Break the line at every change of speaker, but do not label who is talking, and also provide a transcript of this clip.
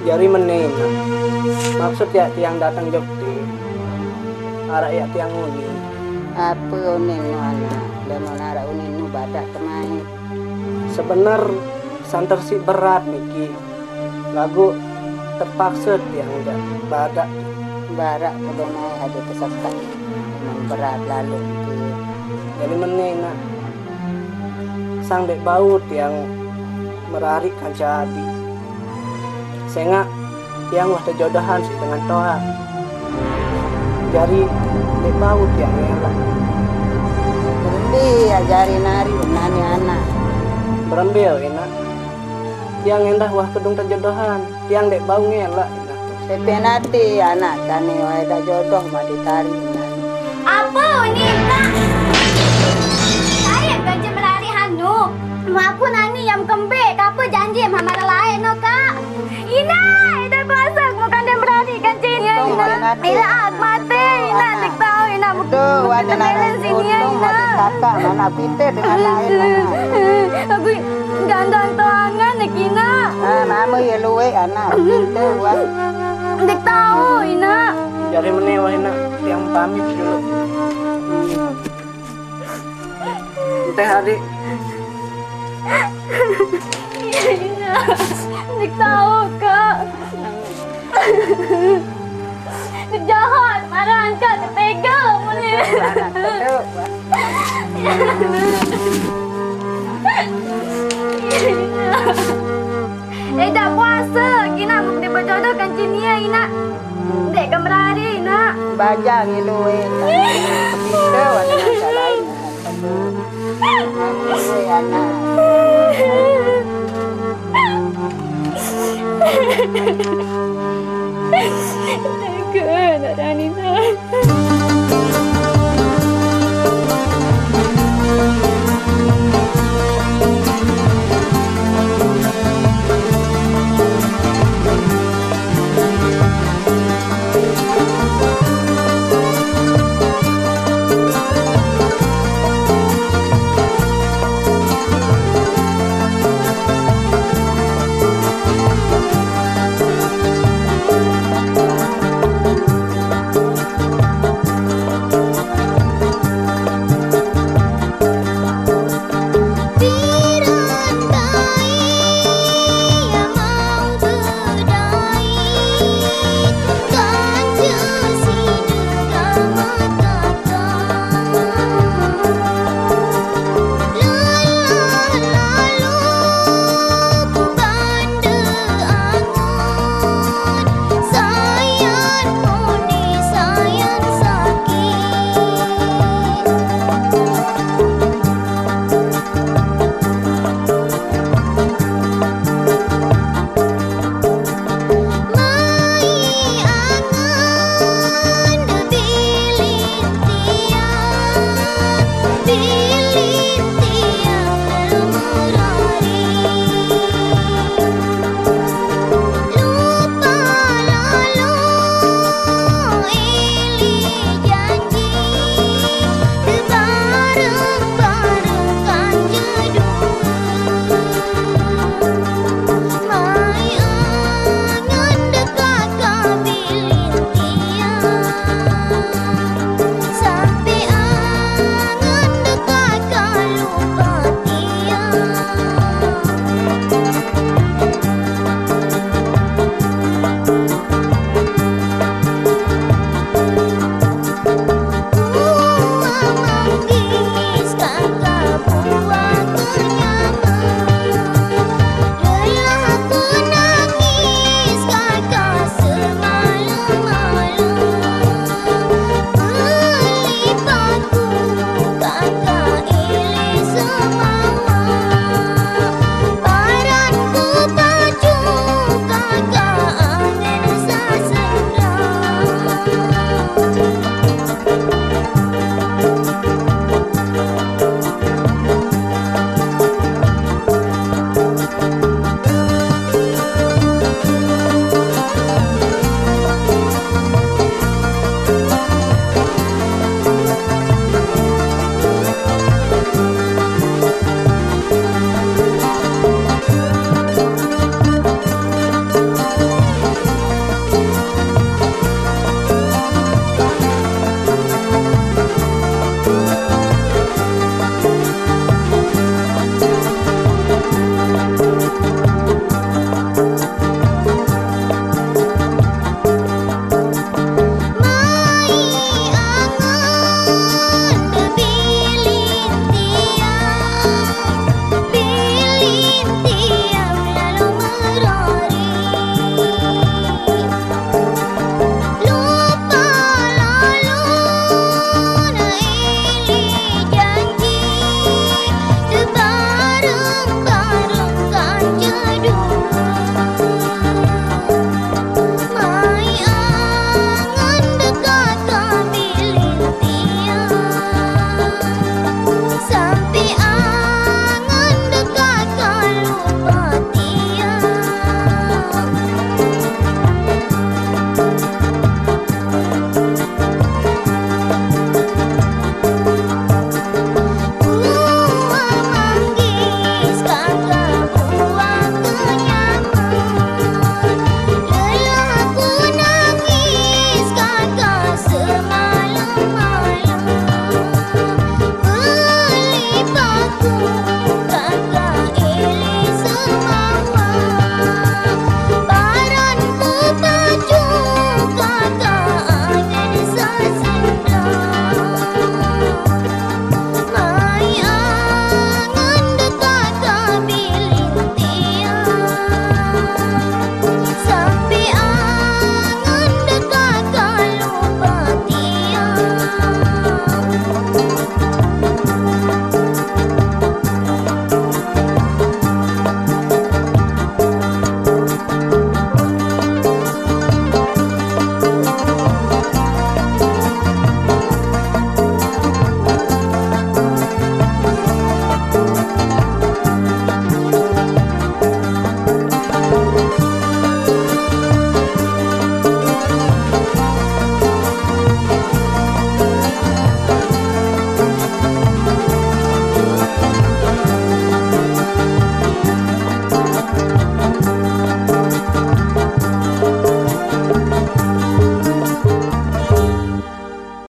jari menin maksud ya tiang datang jokti arah ya tiang uni.
Apa unin nu anak dan nara unin nu badak kemai
sebenar santer si berat niki. Lagu terpaksa tiang badak.
Barak pedonai ada kesaskan memang berat lalu ke
jadi menin nak. Sang dek baut yang merarik kanca adi senga yang wah jodohan dengan toa jari dek baut yang elak
berembi ajari nari nani anak
berembil enak yang endah wah kedung terjodohan tiang dek bau ngelak enak
sepenati anak tani ada jodoh mah ditari nani
Apa ni nak? Saya kerja melari hanu. Aku nani yang kembek. Ina. Ina mati. Ina tik tahu Ina.
Tuh, ada nara
sini ya Ina.
kakak mana pite dengan lain
Aku gandang tuangan nak Ina.
ah nama ya luwe anak pite wah
Tik tahu Ina.
jari menewah enak tiang pamit dulu teh adik
Ina. Tik tahu kak. Dia jahat, marah angkat, dia tega boleh.
anak pite
Eh dah puasa. Ina Bukti berjodoh kan cinia Ina. Dek kan berhari Ina
bajang ya luwe pite wah dengan lain. luwe anak
good at anything.